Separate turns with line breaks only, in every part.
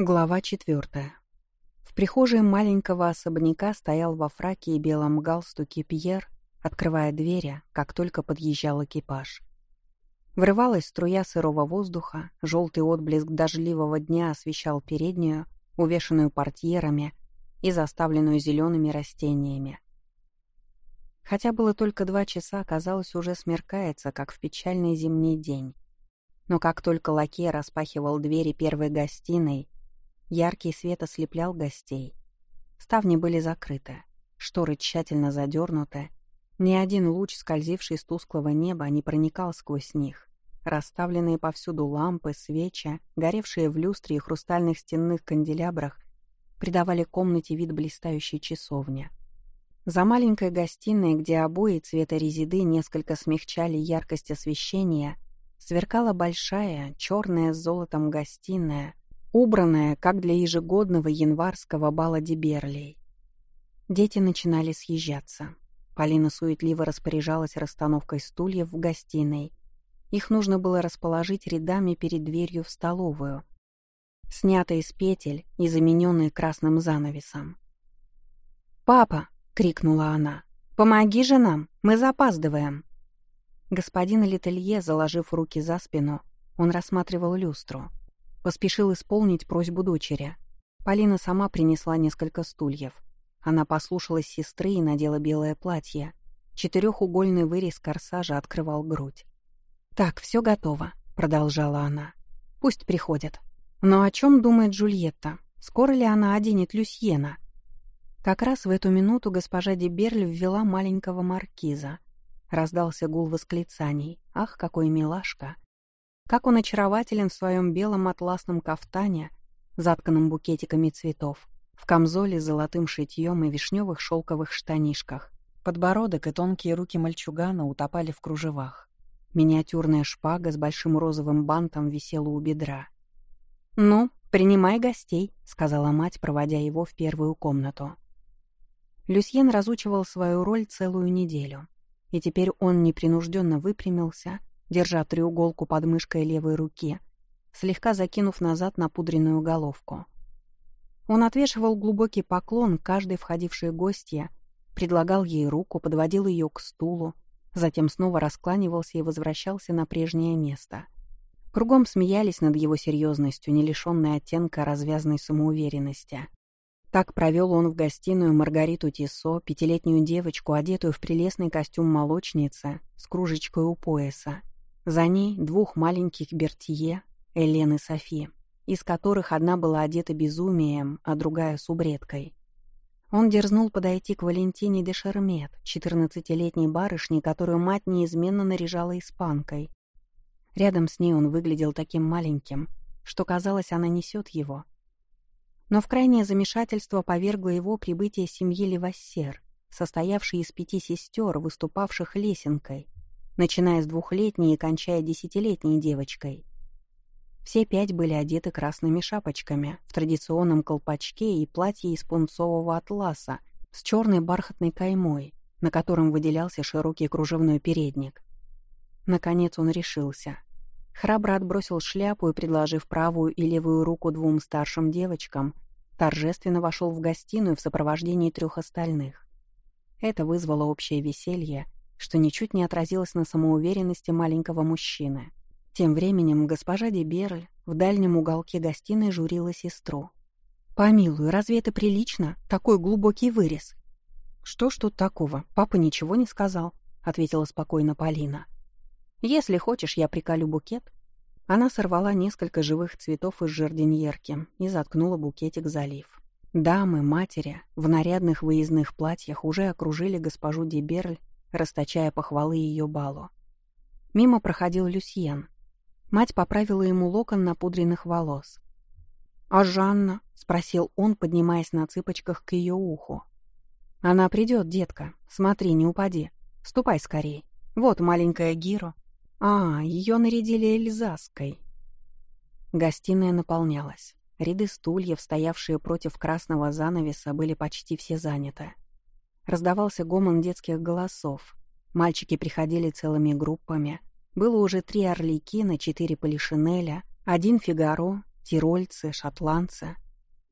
Глава четвертая. В прихожей маленького особняка стоял во фраке и белом галстуке Пьер, открывая двери, как только подъезжал экипаж. Врывалась струя сырого воздуха, желтый отблеск дождливого дня освещал переднюю, увешанную портьерами и заставленную зелеными растениями. Хотя было только два часа, казалось, уже смеркается, как в печальный зимний день. Но как только лакей распахивал двери первой гостиной, яркий свет ослеплял гостей. Ставни были закрыты, шторы тщательно задернуты, ни один луч, скользивший с тусклого неба, не проникал сквозь них. Расставленные повсюду лампы, свечи, горевшие в люстре и хрустальных стенных канделябрах, придавали комнате вид блистающей часовни. За маленькой гостиной, где обои цвета резиды несколько смягчали яркость освещения, сверкала большая, черная с золотом гостиная, убранная, как для ежегодного январского бала Деберлей. Дети начинали съезжаться. Полина суетливо распоряжалась расстановкой стульев в гостиной. Их нужно было расположить рядами перед дверью в столовую, снятые с петель и замененные красным занавесом. «Папа!» — крикнула она. «Помоги же нам! Мы запаздываем!» Господин Летелье, заложив руки за спину, он рассматривал люстру. Поспешил исполнить просьбу дочери. Полина сама принесла несколько стульев. Она послушалась сестры и надела белое платье. Четырехугольный вырез корсажа открывал грудь. «Так, все готово», — продолжала она. «Пусть приходят. Но о чем думает Джульетта? Скоро ли она оденет Люсьена?» Как раз в эту минуту госпожа Деберль ввела маленького маркиза. Раздался гул восклицаний. «Ах, какой милашка!» Как он очарователен в своем белом атласном кафтане, затканном букетиками цветов, в камзоле с золотым шитьем и вишневых шелковых штанишках. Подбородок и тонкие руки мальчугана утопали в кружевах. Миниатюрная шпага с большим розовым бантом висела у бедра. «Ну, принимай гостей», — сказала мать, проводя его в первую комнату. Люсьен разучивал свою роль целую неделю. И теперь он непринужденно выпрямился, держа треуголку под мышкой левой руки, слегка закинув назад напудренную головку. Он отвешивал глубокий поклон каждой входившей гостье, предлагал ей руку, подводил ее к стулу, затем снова раскланивался и возвращался на прежнее место — Кругом смеялись над его серьезностью, не лишенной оттенка развязной самоуверенности. Так провел он в гостиную Маргариту Тисо, пятилетнюю девочку, одетую в прелестный костюм молочницы с кружечкой у пояса. За ней двух маленьких Бертье, Элен и Софи, из которых одна была одета безумием, а другая — субредкой. Он дерзнул подойти к Валентине де Шермет, четырнадцатилетней барышне, которую мать неизменно наряжала испанкой, Рядом с ней он выглядел таким маленьким, что казалось, она несет его. Но в крайнее замешательство повергло его прибытие семьи Левассер, состоявшей из пяти сестер, выступавших лесенкой, начиная с двухлетней и кончая десятилетней девочкой. Все пять были одеты красными шапочками, в традиционном колпачке и платье из пунцового атласа с черной бархатной каймой, на котором выделялся широкий кружевной передник. Наконец он решился. Храбро отбросил шляпу и, предложив правую и левую руку двум старшим девочкам, торжественно вошел в гостиную в сопровождении трех остальных. Это вызвало общее веселье, что ничуть не отразилось на самоуверенности маленького мужчины. Тем временем госпожа Деберль в дальнем уголке гостиной журила сестру. «Помилуй, разве это прилично? Такой глубокий вырез!» «Что ж тут такого? Папа ничего не сказал», — ответила спокойно Полина. Если хочешь, я приколю букет». Она сорвала несколько живых цветов из жардиньерки и заткнула букетик залив. Дамы, матери в нарядных выездных платьях уже окружили госпожу Деберль, расточая похвалы ее балу. Мимо проходил Люсьен. Мать поправила ему локон напудренных волос. «А Жанна?» — спросил он, поднимаясь на цыпочках к ее уху. «Она придет, детка. Смотри, не упади. Ступай скорей. Вот маленькая Гиро. А, ее нарядили Эльзаской. Гостиная наполнялась. Ряды стульев, стоявшие против красного занавеса, были почти все заняты. Раздавался гомон детских голосов. Мальчики приходили целыми группами. Было уже три орликина, четыре полишинеля, один фигаро, тирольцы, шотландцы.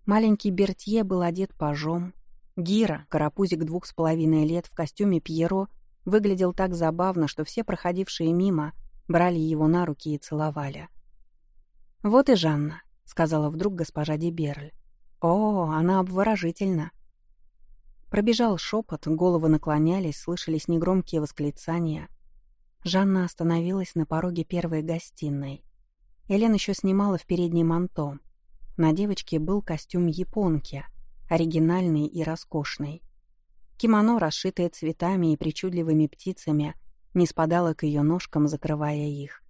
Маленький Бертье был одет пажом. Гира, карапузик двух с половиной лет в костюме Пьеро, выглядел так забавно, что все проходившие мимо брали его на руки и целовали. «Вот и Жанна», — сказала вдруг госпожа Деберль. «О, она обворожительна». Пробежал шепот, головы наклонялись, слышались негромкие восклицания. Жанна остановилась на пороге первой гостиной. Элен еще снимала в передней манто. На девочке был костюм японки, оригинальный и роскошный. Кимоно, расшитое цветами и причудливыми птицами, не спадало к ее ножкам, закрывая их.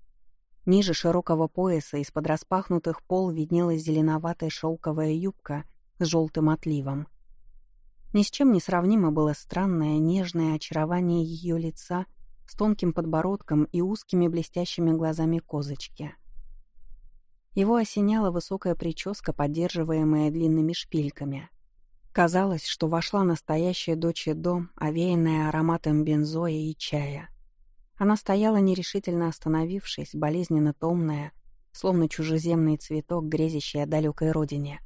Ниже широкого пояса из-под распахнутых пол виднелась зеленоватая шелковая юбка с желтым отливом. Ни с чем не сравнимо было странное, нежное очарование ее лица с тонким подбородком и узкими блестящими глазами козочки — его осеняла высокая прическа, поддерживаемая длинными шпильками. Казалось, что вошла настоящая дочь дом, овеянная ароматом бензоя и чая. Она стояла нерешительно остановившись, болезненно томная, словно чужеземный цветок, грезящий о далекой родине.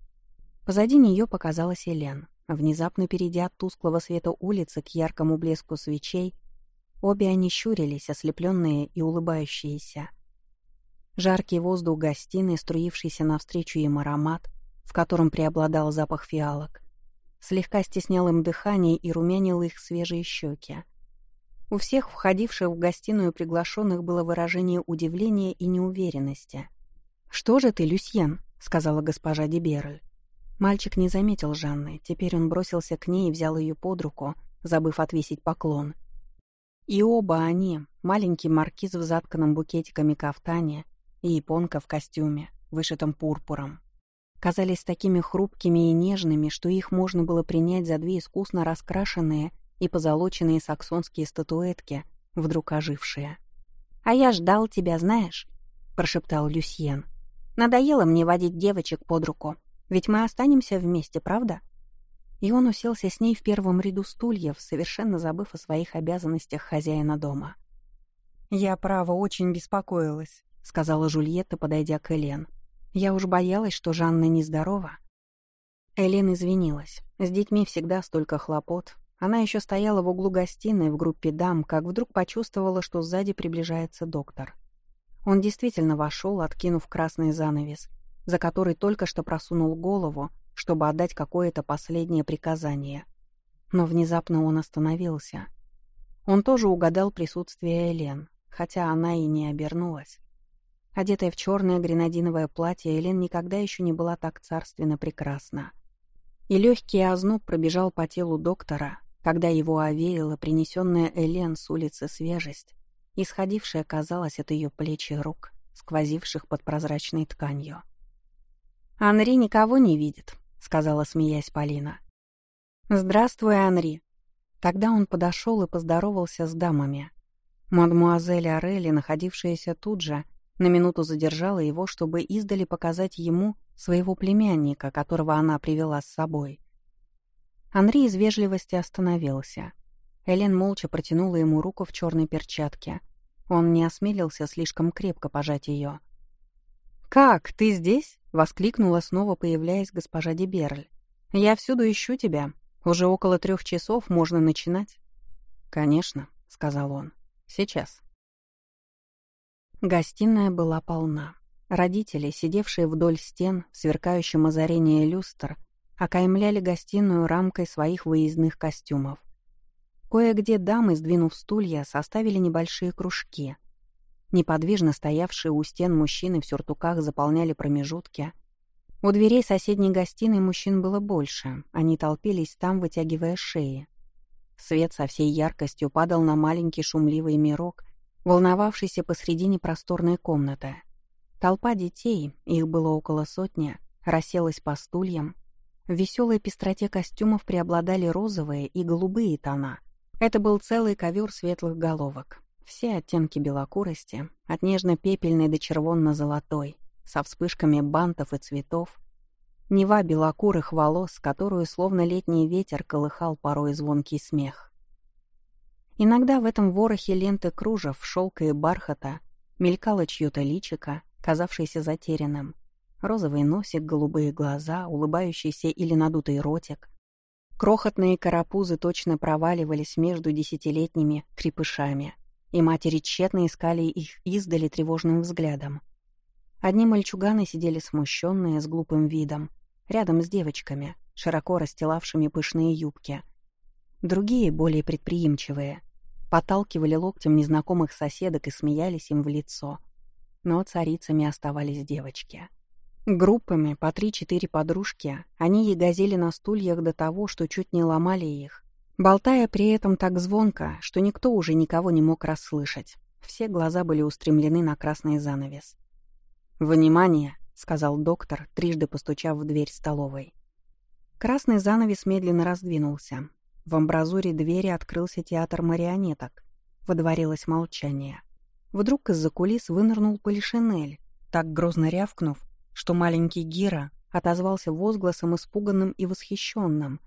Позади нее показалась Элен. Внезапно перейдя от тусклого света улицы к яркому блеску свечей, обе они щурились, ослепленные и улыбающиеся. Жаркий воздух гостиной, струившийся навстречу им аромат, в котором преобладал запах фиалок, слегка стеснял им дыхание и румянил их свежие щеки. У всех входивших в гостиную приглашенных было выражение удивления и неуверенности. «Что же ты, Люсьен?» — сказала госпожа Деберль. Мальчик не заметил Жанны, теперь он бросился к ней и взял ее под руку, забыв отвесить поклон. И оба они, маленький маркиз в затканном букетиками кафтане и японка в костюме, вышитом пурпуром. Казались такими хрупкими и нежными, что их можно было принять за две искусно раскрашенные и позолоченные саксонские статуэтки, вдруг ожившие. «А я ждал тебя, знаешь», — прошептал Люсьен. «Надоело мне водить девочек под руку, ведь мы останемся вместе, правда?» И он уселся с ней в первом ряду стульев, совершенно забыв о своих обязанностях хозяина дома. «Я, право, очень беспокоилась», — сказала Жульетта, подойдя к Элен. «Я уж боялась, что Жанна нездорова». Элен извинилась. С детьми всегда столько хлопот. Она еще стояла в углу гостиной в группе дам, как вдруг почувствовала, что сзади приближается доктор. Он действительно вошел, откинув красный занавес, за который только что просунул голову, чтобы отдать какое-то последнее приказание. Но внезапно он остановился. Он тоже угадал присутствие Элен, хотя она и не обернулась. Одетая в черное гренадиновое платье, Элен никогда еще не была так царственно прекрасна. И легкий озноб пробежал по телу доктора, когда его овеяла принесенная Элен с улицы свежесть, исходившая, казалось, от ее плеч и рук, сквозивших под прозрачной тканью. «Анри никого не видит», — сказала, смеясь Полина. «Здравствуй, Анри». Тогда он подошел и поздоровался с дамами. Мадмуазель Орелли, находившаяся тут же, — на минуту задержала его, чтобы издали показать ему своего племянника, которого она привела с собой. Анри из вежливости остановился. Элен молча протянула ему руку в черной перчатке. Он не осмелился слишком крепко пожать ее. «Как, ты здесь?» — воскликнула, снова появляясь госпожа Деберль. «Я всюду ищу тебя. Уже около трех часов можно начинать». «Конечно», — сказал он. «Сейчас». Гостиная была полна. Родители, сидевшие вдоль стен, в сверкающем озарении люстр, окаймляли гостиную рамкой своих выездных костюмов. Кое-где дамы, сдвинув стулья, составили небольшие кружки. Неподвижно стоявшие у стен мужчины в сюртуках заполняли промежутки. У дверей соседней гостиной мужчин было больше, они толпились там, вытягивая шеи. Свет со всей яркостью падал на маленький шумливый мирок, волновавшийся посредине просторной комнаты. Толпа детей, их было около сотни, расселась по стульям. В веселой пестроте костюмов преобладали розовые и голубые тона. Это был целый ковер светлых головок. Все оттенки белокурости, от нежно-пепельной до червонно-золотой, со вспышками бантов и цветов. Нева белокурых волос, которую словно летний ветер колыхал порой звонкий смех. Иногда в этом ворохе ленты кружев, шелка и бархата мелькало чье-то личико, казавшееся затерянным. Розовый носик, голубые глаза, улыбающийся или надутый ротик. Крохотные карапузы точно проваливались между десятилетними крепышами, и матери тщетно искали их издали тревожным взглядом. Одни мальчуганы сидели смущенные, с глупым видом, рядом с девочками, широко расстилавшими пышные юбки. Другие, более предприимчивые, подталкивали локтем незнакомых соседок и смеялись им в лицо. Но царицами оставались девочки. Группами по три-четыре подружки они ягозили на стульях до того, что чуть не ломали их, болтая при этом так звонко, что никто уже никого не мог расслышать. Все глаза были устремлены на красный занавес. «Внимание!» — сказал доктор, трижды постучав в дверь столовой. Красный занавес медленно раздвинулся. В амбразуре двери открылся театр марионеток. Водворилось молчание. Вдруг из-за кулис вынырнул Полишинель, так грозно рявкнув, что маленький Гира отозвался возгласом испуганным и восхищенным.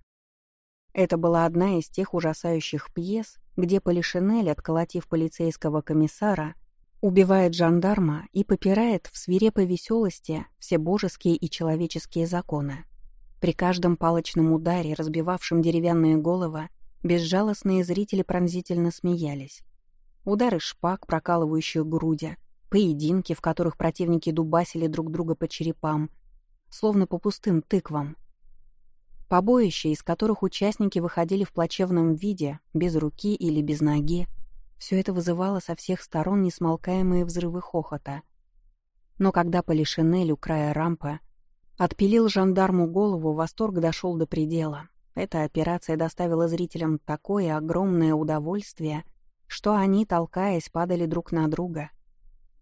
Это была одна из тех ужасающих пьес, где Полишинель, отколотив полицейского комиссара, убивает жандарма и попирает в свирепой веселости все божеские и человеческие законы. При каждом палочном ударе, разбивавшем деревянные головы, безжалостные зрители пронзительно смеялись. Удары шпаг, прокалывающих груди, поединки, в которых противники дубасили друг друга по черепам, словно по пустым тыквам. Побоища, из которых участники выходили в плачевном виде, без руки или без ноги, все это вызывало со всех сторон несмолкаемые взрывы хохота. Но когда Полишинель у края рампы Отпилил жандарму голову, восторг дошел до предела. Эта операция доставила зрителям такое огромное удовольствие, что они, толкаясь, падали друг на друга.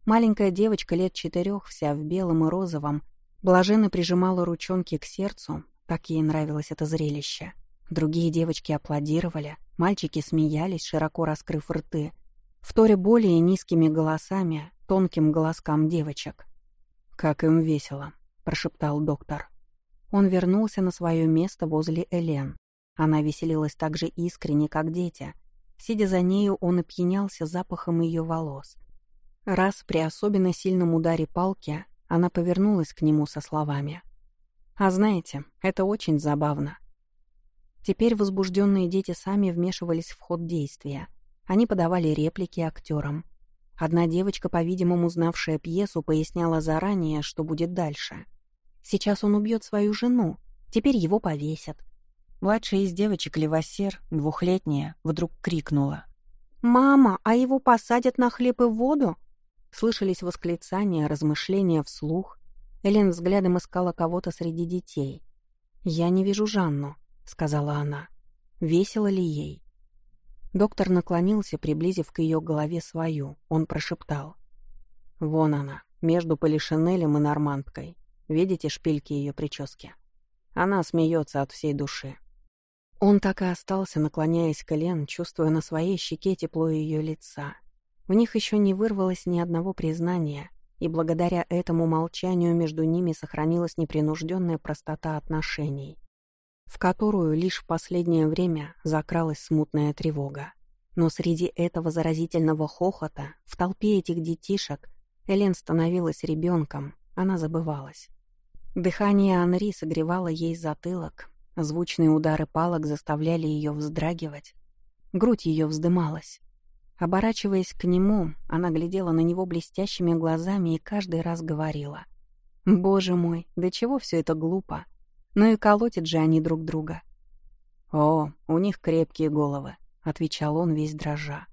Маленькая девочка лет четырех, вся в белом и розовом, блаженно прижимала ручонки к сердцу, так ей нравилось это зрелище. Другие девочки аплодировали, мальчики смеялись, широко раскрыв рты, вторя более низкими голосами, тонким голоскам девочек. Как им весело. — прошептал доктор. Он вернулся на свое место возле Элен. Она веселилась так же искренне, как дети. Сидя за нею, он опьянялся запахом ее волос. Раз при особенно сильном ударе палки она повернулась к нему со словами. «А знаете, это очень забавно». Теперь возбужденные дети сами вмешивались в ход действия. Они подавали реплики актерам. Одна девочка, по-видимому, знавшая пьесу, поясняла заранее, что будет дальше. Сейчас он убьет свою жену, теперь его повесят. Младшая из девочек Левосер, двухлетняя, вдруг крикнула. «Мама, а его посадят на хлеб и воду?» Слышались восклицания, размышления вслух. Элен взглядом искала кого-то среди детей. «Я не вижу Жанну», — сказала она. «Весело ли ей?» Доктор наклонился, приблизив к ее голове свою. Он прошептал. «Вон она, между Полишинелем и Нормандкой. Видите шпильки ее прически? Она смеется от всей души. Он так и остался, наклоняясь к Элен, чувствуя на своей щеке тепло ее лица. В них еще не вырвалось ни одного признания, и благодаря этому молчанию между ними сохранилась непринужденная простота отношений, в которую лишь в последнее время закралась смутная тревога. Но среди этого заразительного хохота, в толпе этих детишек, Элен становилась ребенком, она забывалась. Дыхание Анри согревало ей затылок, звучные удары палок заставляли ее вздрагивать. Грудь ее вздымалась. Оборачиваясь к нему, она глядела на него блестящими глазами и каждый раз говорила. «Боже мой, да чего все это глупо? Ну и колотят же они друг друга». «О, у них крепкие головы», — отвечал он весь дрожа.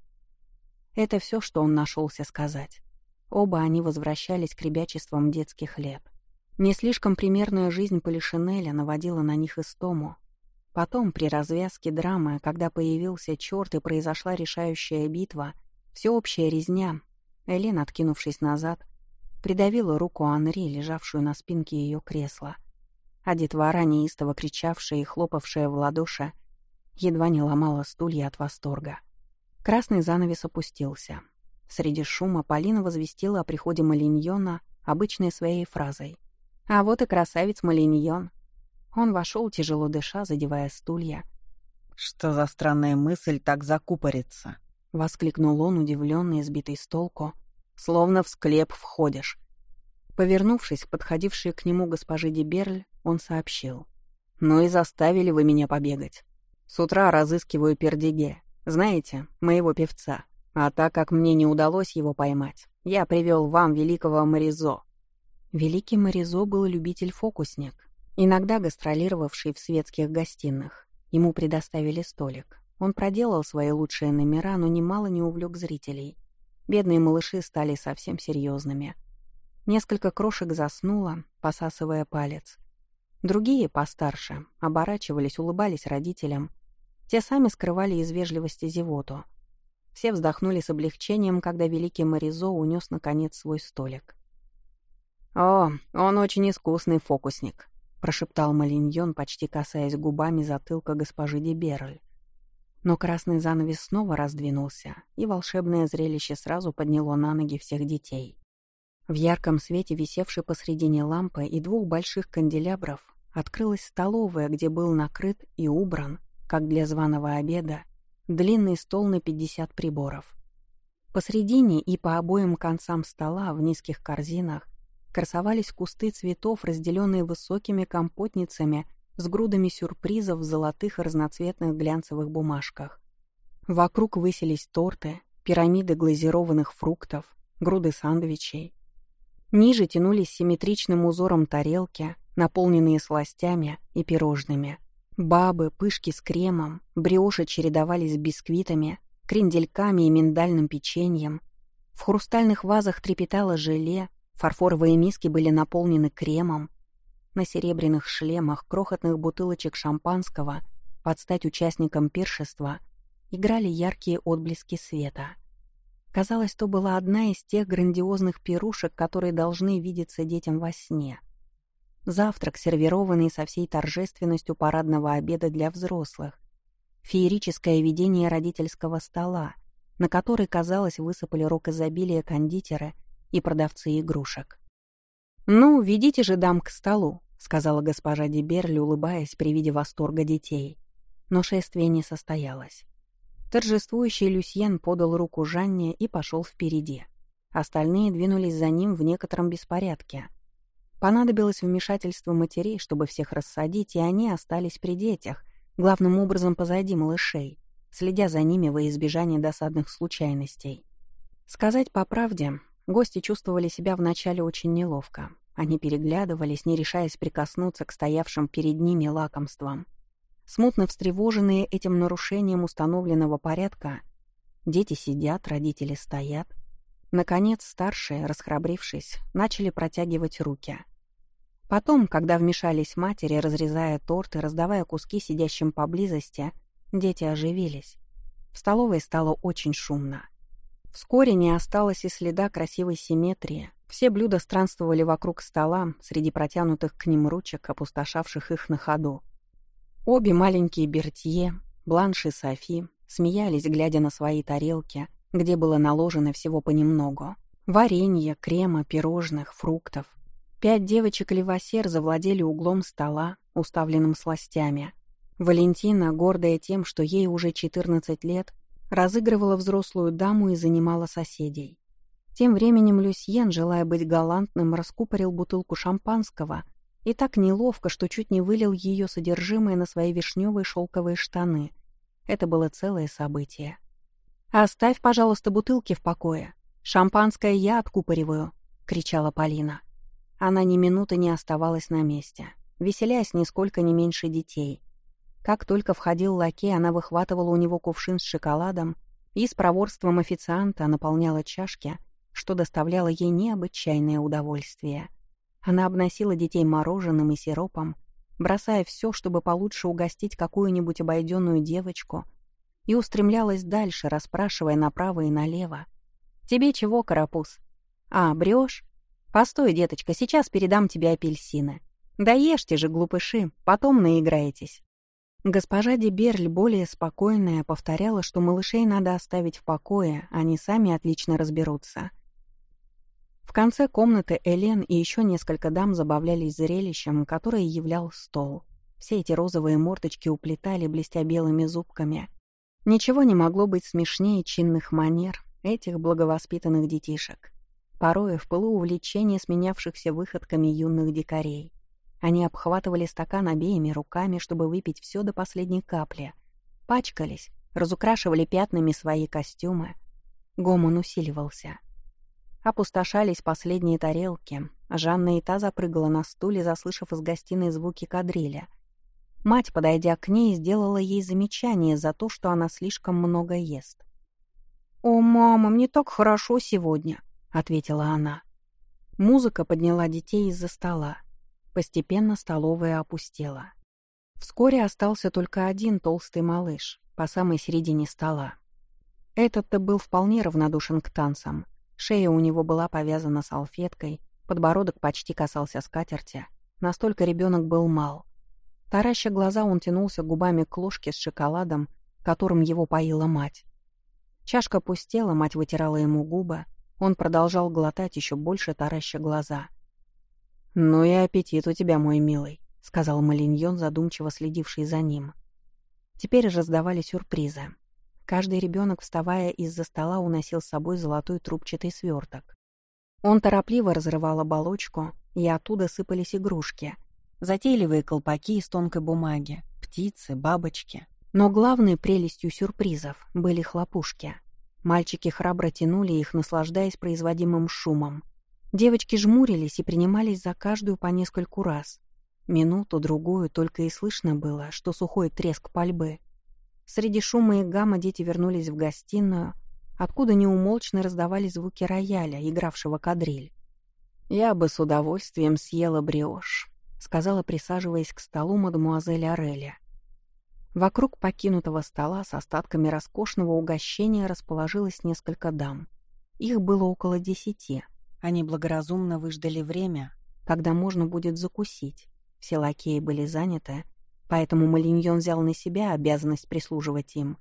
Это все, что он нашелся сказать. Оба они возвращались к ребячествам детских лет. Не слишком примерная жизнь Полишинеля наводила на них истому. Потом, при развязке драмы, когда появился черт и произошла решающая битва, всеобщая резня, Элен, откинувшись назад, придавила руку Анри, лежавшую на спинке ее кресла. А детвора, неистово кричавшая и хлопавшая в ладоши, едва не ломала стулья от восторга. Красный занавес опустился. Среди шума Полина возвестила о приходе Малиньона обычной своей фразой — а вот и красавец Малиньон. Он вошел, тяжело дыша, задевая стулья.
«Что за странная мысль так закупориться?»
— воскликнул он, удивленный, сбитый с толку. «Словно в склеп входишь». Повернувшись к подходившей к нему госпоже Деберль, он сообщил. «Ну и заставили вы меня побегать. С утра разыскиваю Пердиге, знаете, моего певца. А так как мне не удалось его поймать, я привел вам великого Моризо». Великий Моризо был любитель-фокусник, иногда гастролировавший в светских гостиных. Ему предоставили столик. Он проделал свои лучшие номера, но немало не увлек зрителей. Бедные малыши стали совсем серьезными. Несколько крошек заснуло, посасывая палец. Другие, постарше, оборачивались, улыбались родителям. Те сами скрывали из вежливости зевоту. Все вздохнули с облегчением, когда великий Моризо унес наконец свой столик. «О, он очень искусный фокусник», — прошептал Малиньон, почти касаясь губами затылка госпожи Деберль. Но красный занавес снова раздвинулся, и волшебное зрелище сразу подняло на ноги всех детей. В ярком свете, висевшей посредине лампы и двух больших канделябров, открылась столовая, где был накрыт и убран, как для званого обеда, длинный стол на 50 приборов. Посредине и по обоим концам стола в низких корзинах красовались кусты цветов, разделенные высокими компотницами с грудами сюрпризов в золотых разноцветных глянцевых бумажках. Вокруг высились торты, пирамиды глазированных фруктов, груды сандвичей. Ниже тянулись симметричным узором тарелки, наполненные сластями и пирожными. Бабы, пышки с кремом, бриоши чередовались с бисквитами, крендельками и миндальным печеньем. В хрустальных вазах трепетало желе, Фарфоровые миски были наполнены кремом. На серебряных шлемах крохотных бутылочек шампанского под стать участникам пиршества играли яркие отблески света. Казалось, то была одна из тех грандиозных пирушек, которые должны видеться детям во сне. Завтрак, сервированный со всей торжественностью парадного обеда для взрослых. Феерическое видение родительского стола, на который, казалось, высыпали рок изобилия кондитеры — и продавцы игрушек. «Ну, ведите же дам к столу», — сказала госпожа Деберли, улыбаясь при виде восторга детей. Но шествие не состоялось. Торжествующий Люсьен подал руку Жанне и пошел впереди. Остальные двинулись за ним в некотором беспорядке. Понадобилось вмешательство матерей, чтобы всех рассадить, и они остались при детях, главным образом позади малышей, следя за ними во избежание досадных случайностей. Сказать по правде, Гости чувствовали себя вначале очень неловко. Они переглядывались, не решаясь прикоснуться к стоявшим перед ними лакомствам. Смутно встревоженные этим нарушением установленного порядка, дети сидят, родители стоят. Наконец, старшие, расхрабрившись, начали протягивать руки. Потом, когда вмешались матери, разрезая торты, раздавая куски сидящим поблизости, дети оживились. В столовой стало очень шумно. Вскоре не осталось и следа красивой симметрии. Все блюда странствовали вокруг стола, среди протянутых к ним ручек, опустошавших их на ходу. Обе маленькие Бертье, Бланш и Софи, смеялись, глядя на свои тарелки, где было наложено всего понемногу. Варенье, крема, пирожных, фруктов. Пять девочек Левосер завладели углом стола, уставленным сластями. Валентина, гордая тем, что ей уже 14 лет, разыгрывала взрослую даму и занимала соседей. Тем временем Люсьен, желая быть галантным, раскупорил бутылку шампанского и так неловко, что чуть не вылил ее содержимое на свои вишневые шелковые штаны. Это было целое событие. «Оставь, пожалуйста, бутылки в покое. Шампанское я откупориваю», — кричала Полина. Она ни минуты не оставалась на месте, веселясь нисколько не меньше детей — как только входил лакей, она выхватывала у него кувшин с шоколадом и с проворством официанта наполняла чашки, что доставляло ей необычайное удовольствие. Она обносила детей мороженым и сиропом, бросая все, чтобы получше угостить какую-нибудь обойденную девочку, и устремлялась дальше, расспрашивая направо и налево. «Тебе чего, карапуз? А, брешь? Постой, деточка, сейчас передам тебе апельсины. Да ешьте же, глупыши, потом наиграетесь». Госпожа Деберль, более спокойная, повторяла, что малышей надо оставить в покое, они сами отлично разберутся. В конце комнаты Элен и еще несколько дам забавлялись зрелищем, которое являл стол. Все эти розовые мордочки уплетали, блестя белыми зубками. Ничего не могло быть смешнее чинных манер этих благовоспитанных детишек. порой в пылу увлечения сменявшихся выходками юных дикарей. Они обхватывали стакан обеими руками, чтобы выпить все до последней капли. Пачкались, разукрашивали пятнами свои костюмы. Гомон усиливался. Опустошались последние тарелки. Жанна и та запрыгала на стуле, заслышав из гостиной звуки кадриля. Мать, подойдя к ней, сделала ей замечание за то, что она слишком много ест. «О, мама, мне так хорошо сегодня», — ответила она. Музыка подняла детей из-за стола. Постепенно столовая опустела. Вскоре остался только один толстый малыш, по самой середине стола. Этот-то был вполне равнодушен к танцам. Шея у него была повязана салфеткой, подбородок почти касался скатерти. Настолько ребенок был мал. Тараща глаза, он тянулся губами к ложке с шоколадом, которым его поила мать. Чашка пустела, мать вытирала ему губы. Он продолжал глотать еще больше, тараща глаза. «Ну и аппетит у тебя, мой милый», — сказал Малиньон, задумчиво следивший за ним. Теперь раздавали сюрпризы. Каждый ребенок, вставая из-за стола, уносил с собой золотой трубчатый сверток. Он торопливо разрывал оболочку, и оттуда сыпались игрушки. Затейливые колпаки из тонкой бумаги, птицы, бабочки. Но главной прелестью сюрпризов были хлопушки. Мальчики храбро тянули их, наслаждаясь производимым шумом, Девочки жмурились и принимались за каждую по нескольку раз. Минуту-другую только и слышно было, что сухой треск пальбы. Среди шума и гамма дети вернулись в гостиную, откуда неумолчно раздавались звуки рояля, игравшего кадриль. «Я бы с удовольствием съела бриош», — сказала, присаживаясь к столу мадемуазель Ореля. Вокруг покинутого стола с остатками роскошного угощения расположилось несколько дам. Их было около десяти — они благоразумно выждали время, когда можно будет закусить. Все лакеи были заняты, поэтому Малиньон взял на себя обязанность прислуживать им.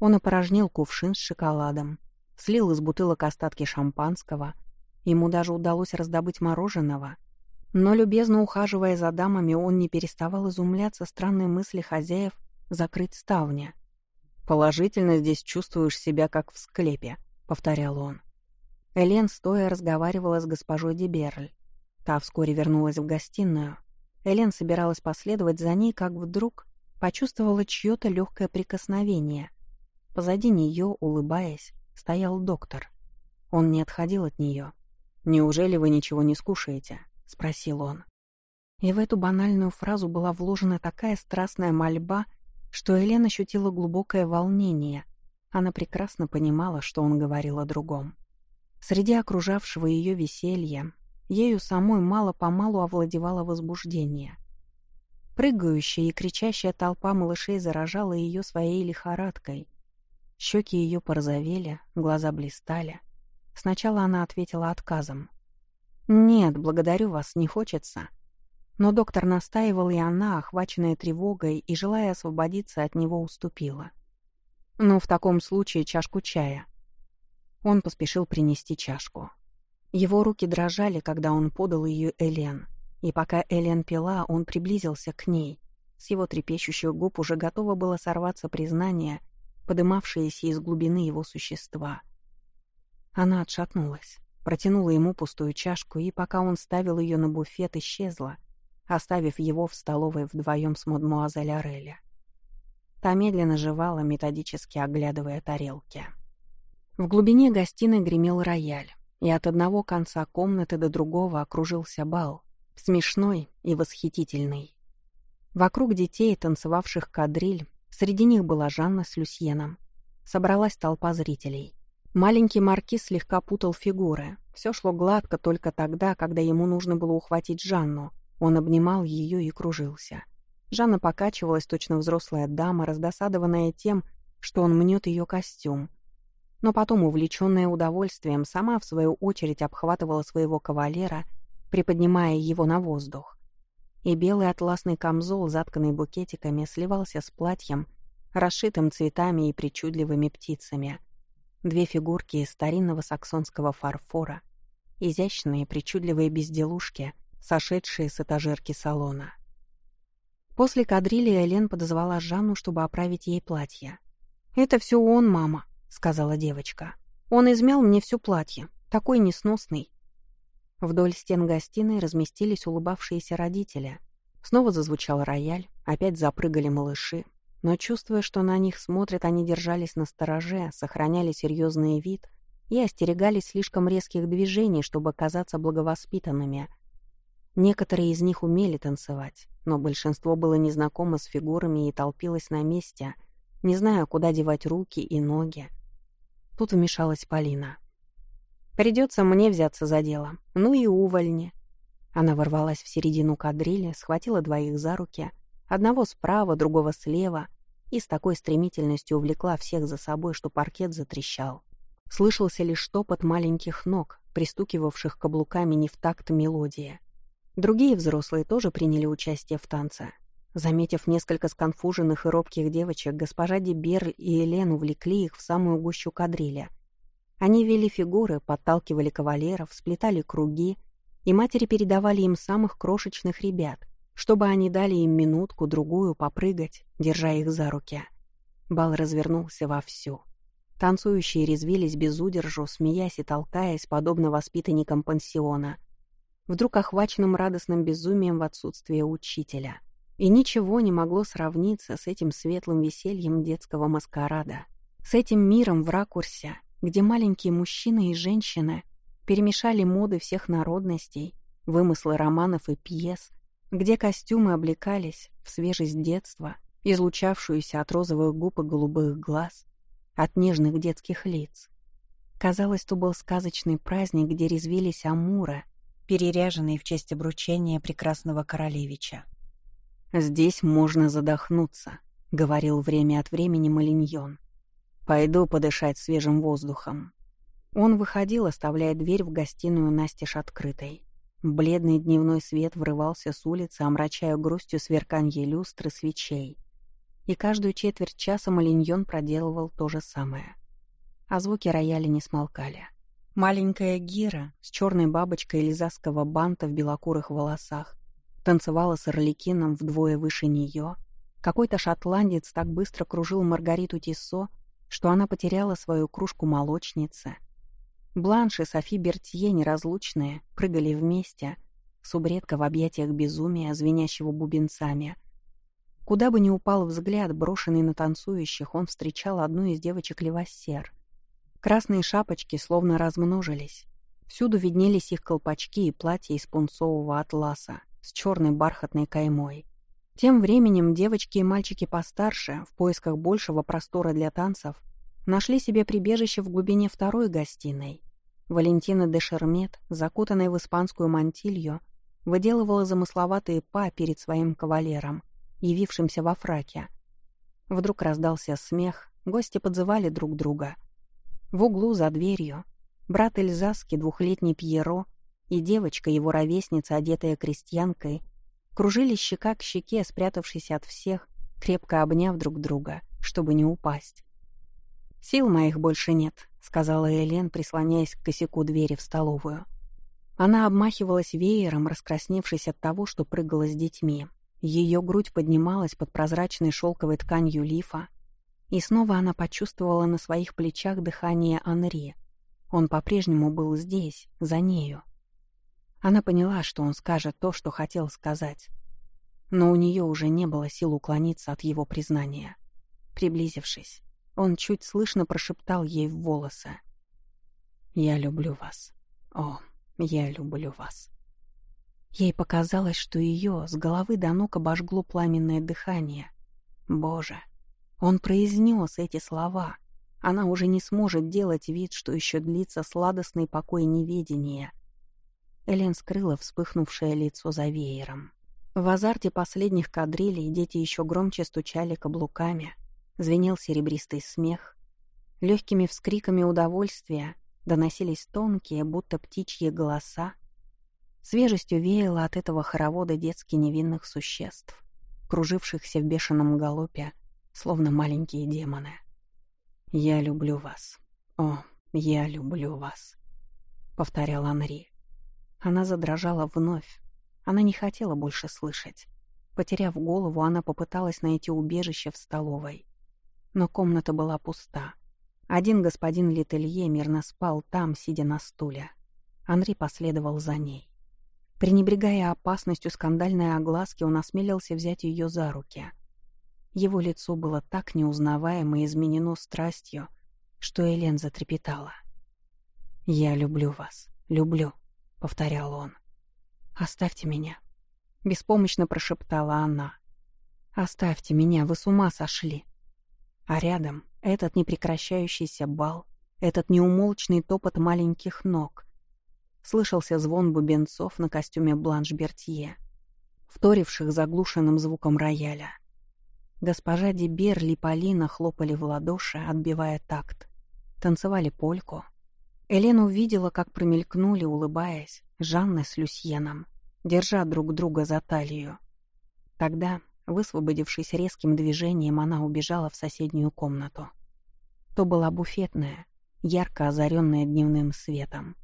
Он опорожнил кувшин с шоколадом, слил из бутылок остатки шампанского. Ему даже удалось раздобыть мороженого. Но, любезно ухаживая за дамами, он не переставал изумляться странной мысли хозяев закрыть ставня. «Положительно здесь чувствуешь себя, как в склепе», — повторял он. Элен стоя разговаривала с госпожой Деберль. Та вскоре вернулась в гостиную. Элен собиралась последовать за ней, как вдруг почувствовала чье-то легкое прикосновение. Позади нее, улыбаясь, стоял доктор. Он не отходил от нее. «Неужели вы ничего не скушаете?» — спросил он. И в эту банальную фразу была вложена такая страстная мольба, что Элен ощутила глубокое волнение. Она прекрасно понимала, что он говорил о другом. Среди окружавшего ее веселья ею самой мало-помалу овладевало возбуждение. Прыгающая и кричащая толпа малышей заражала ее своей лихорадкой. Щеки ее порозовели, глаза блистали. Сначала она ответила отказом. «Нет, благодарю вас, не хочется». Но доктор настаивал, и она, охваченная тревогой и желая освободиться от него, уступила. «Ну, в таком случае чашку чая», он поспешил принести чашку. Его руки дрожали, когда он подал ее Элен. И пока Элен пила, он приблизился к ней. С его трепещущих губ уже готово было сорваться признание, подымавшееся из глубины его существа. Она отшатнулась, протянула ему пустую чашку, и пока он ставил ее на буфет, исчезла, оставив его в столовой вдвоем с мадмуазель Ореля. Та медленно жевала, методически оглядывая тарелки. В глубине гостиной гремел рояль, и от одного конца комнаты до другого окружился бал, смешной и восхитительный. Вокруг детей, танцевавших кадриль, среди них была Жанна с Люсьеном. Собралась толпа зрителей. Маленький маркиз слегка путал фигуры. Все шло гладко только тогда, когда ему нужно было ухватить Жанну. Он обнимал ее и кружился. Жанна покачивалась, точно взрослая дама, раздосадованная тем, что он мнет ее костюм, но потом, увлеченная удовольствием, сама в свою очередь обхватывала своего кавалера, приподнимая его на воздух. И белый атласный камзол, затканный букетиками, сливался с платьем, расшитым цветами и причудливыми птицами. Две фигурки из старинного саксонского фарфора, изящные причудливые безделушки, сошедшие с этажерки салона. После кадрили Элен подозвала Жанну, чтобы оправить ей платье. «Это все он, мама», — сказала девочка. «Он измял мне все платье. Такой несносный. Вдоль стен гостиной разместились улыбавшиеся родители. Снова зазвучал рояль, опять запрыгали малыши. Но, чувствуя, что на них смотрят, они держались на стороже, сохраняли серьезный вид и остерегались слишком резких движений, чтобы казаться благовоспитанными. Некоторые из них умели танцевать, но большинство было незнакомо с фигурами и толпилось на месте, не зная, куда девать руки и ноги. Тут вмешалась Полина. «Придется мне взяться за дело. Ну и увольни». Она ворвалась в середину кадрили, схватила двоих за руки, одного справа, другого слева, и с такой стремительностью увлекла всех за собой, что паркет затрещал. Слышался лишь топот маленьких ног, пристукивавших каблуками не в такт мелодии. Другие взрослые тоже приняли участие в танце. Заметив несколько сконфуженных и робких девочек, госпожа Деберль и Элен увлекли их в самую гущу кадрили. Они вели фигуры, подталкивали кавалеров, сплетали круги, и матери передавали им самых крошечных ребят, чтобы они дали им минутку-другую попрыгать, держа их за руки. Бал развернулся вовсю. Танцующие резвились без удержу, смеясь и толкаясь, подобно воспитанникам пансиона, вдруг охваченным радостным безумием в отсутствие учителя. И ничего не могло сравниться с этим светлым весельем детского маскарада, с этим миром в ракурсе, где маленькие мужчины и женщины перемешали моды всех народностей, вымыслы романов и пьес, где костюмы облекались в свежесть детства, излучавшуюся от розовых губ и голубых глаз, от нежных детских лиц. Казалось, то был сказочный праздник, где резвились амуры, переряженные в честь обручения прекрасного королевича. «Здесь можно задохнуться», — говорил время от времени Малиньон. «Пойду подышать свежим воздухом». Он выходил, оставляя дверь в гостиную настежь открытой. Бледный дневной свет врывался с улицы, омрачая грустью сверканье люстры свечей и каждую четверть часа Малиньон проделывал то же самое. А звуки рояля не смолкали. Маленькая Гира с черной бабочкой эльзасского банта в белокурых волосах танцевала с Орликином вдвое выше нее. Какой-то шотландец так быстро кружил Маргариту Тиссо, что она потеряла свою кружку молочницы. Бланш и Софи Бертье, неразлучные, прыгали вместе, субредка в объятиях безумия, звенящего бубенцами — Куда бы ни упал взгляд, брошенный на танцующих, он встречал одну из девочек Левассер. Красные шапочки словно размножились. Всюду виднелись их колпачки и платья из пунцового атласа с черной бархатной каймой. Тем временем девочки и мальчики постарше, в поисках большего простора для танцев, нашли себе прибежище в глубине второй гостиной. Валентина де Шермет, закутанная в испанскую мантилью, выделывала замысловатые па перед своим кавалером, явившимся во фраке. Вдруг раздался смех, гости подзывали друг друга. В углу за дверью брат Эльзаски, двухлетний Пьеро, и девочка, его ровесница, одетая крестьянкой, кружили щека к щеке, спрятавшись от всех, крепко обняв друг друга, чтобы не упасть. «Сил моих больше нет», — сказала Элен, прислоняясь к косяку двери в столовую. Она обмахивалась веером, раскрасневшись от того, что прыгала с детьми. Ее грудь поднималась под прозрачной шелковой тканью лифа, и снова она почувствовала на своих плечах дыхание Анри. Он по-прежнему был здесь, за нею. Она поняла, что он скажет то, что хотел сказать. Но у нее уже не было сил уклониться от его признания. Приблизившись, он чуть слышно прошептал ей в волосы. «Я люблю вас. О, я люблю вас». Ей показалось, что ее с головы до ног обожгло пламенное дыхание. Боже, он произнес эти слова. Она уже не сможет делать вид, что еще длится сладостный покой неведения. Элен скрыла вспыхнувшее лицо за веером. В азарте последних кадрилей дети еще громче стучали каблуками. Звенел серебристый смех. Легкими вскриками удовольствия доносились тонкие, будто птичьи голоса, Свежестью веяло от этого хоровода детски невинных существ, кружившихся в бешеном галопе, словно маленькие демоны. «Я люблю вас. О, я люблю вас», — повторял Анри. Она задрожала вновь. Она не хотела больше слышать. Потеряв голову, она попыталась найти убежище в столовой. Но комната была пуста. Один господин Летелье мирно спал там, сидя на стуле. Андрей последовал за ней. Пренебрегая опасностью скандальной огласки, он осмелился взять ее за руки. Его лицо было так неузнаваемо и изменено страстью, что Элен затрепетала. «Я люблю вас, люблю», — повторял он. «Оставьте меня», — беспомощно прошептала она. «Оставьте меня, вы с ума сошли». А рядом этот непрекращающийся бал, этот неумолчный топот маленьких ног. Слышался звон бубенцов на костюме Бланш Бертье, вторивших заглушенным звуком рояля. Госпожа Дебер и Полина хлопали в ладоши, отбивая такт. Танцевали польку. Элена увидела, как промелькнули, улыбаясь, Жанна с Люсьеном, держа друг друга за талию. Тогда, высвободившись резким движением, она убежала в соседнюю комнату. То была буфетная, ярко озаренная дневным светом.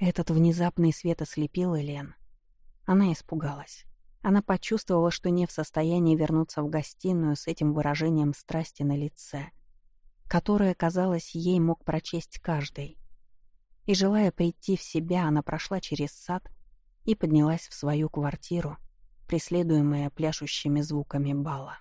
Этот внезапный свет ослепил Элен. Она испугалась. Она почувствовала, что не в состоянии вернуться в гостиную с этим выражением страсти на лице, которое, казалось, ей мог прочесть каждый. И, желая прийти в себя, она прошла через сад и поднялась в свою квартиру, преследуемая пляшущими звуками бала.